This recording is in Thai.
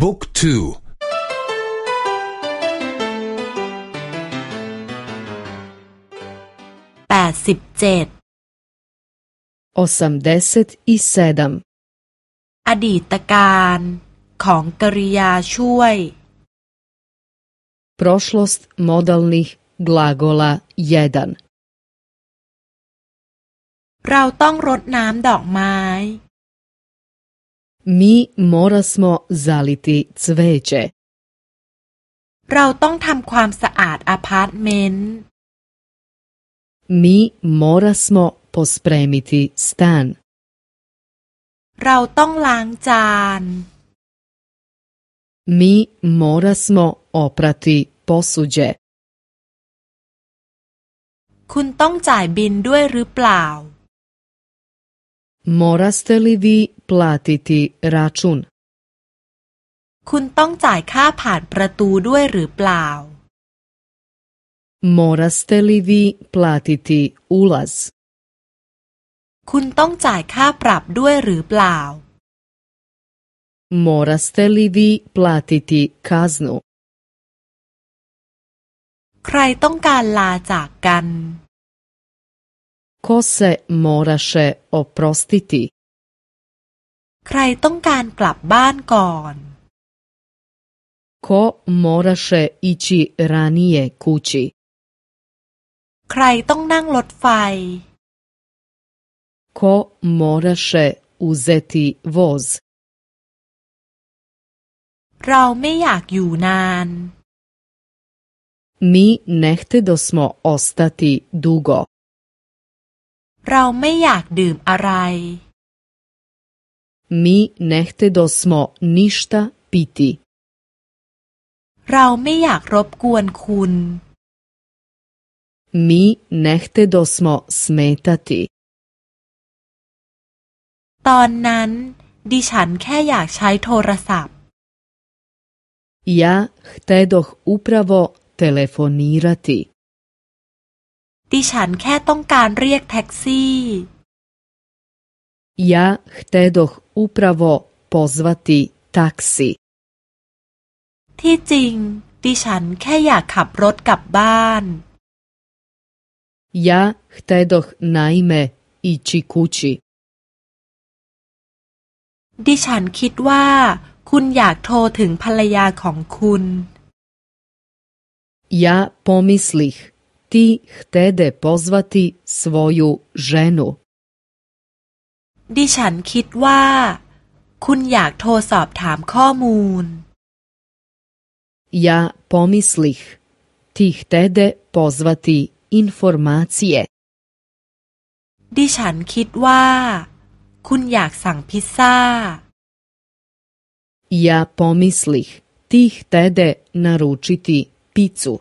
บุ๊กทูแปดสิบเจ็ด osamdeset i sedam อดีตการของกริยาช่วย prošlost modalnih glagola 1เราต้องรดน้ำดอกไม้ Mi morasmo zaliti cveće. เราต้องทำความสะอาดอพาร์ตเมนต์ Mi morasmo pospremiti stan. เราต้องล้างจาน Mi morasmo oprati posuđe. คุณต้องจ่ายบินด้วยหรือเปล่า Moraste li vi platiti račun? คุณต้องจ่ายค่าผ่านประตูด้วยหรือเปล่า Moraste li vi platiti ulaz? คุณต้องจ่ายค่าปรับด้วยหรือเปล่า Moraste li vi platiti kaznu? ใครต้องการลาจากกัน Ko se moraše oprostiti? ใครต้องการกลับบ้านก่อน Ko moraše ići ranije kući? ใครต้องนั่งรถไฟ Ko moraše uzeti voz? เราไม่อยากอยู่นาน Mi ne htedosmo ostati dugo. เราไม่อยากดื่มอะไร Mi ne htedosmo ništa piti. เราไม่อยากรบกวนคุณ Mi ne htedosmo smetati. ตอนนั้น ดิฉันแค่อยากใช้โทรศัพท์ Ja htedoh upravo telefonirati. ดิฉันแค่ต้องการเรียกแท็กซี่ Ja htedoh upravo pozvati taksi. ที่จริง ดิฉันแค่อยากขับรถกลับบ้าน Ja htedoh naime ići kući. ดิฉันคิดว่า คุณอยากโทรถึงภรรยาของคุณ Ja pomislih, ti htede pozvati svoju ženu. ดิฉันคิดว่า คุณอยากโทรสอบถามข้อมูล Ja pomislih, ti htede pozvati informacije. ดิฉันคิดว่า คุณอยากสั่งพิซซ่า Ja pomislih, ti htede naručiti picu.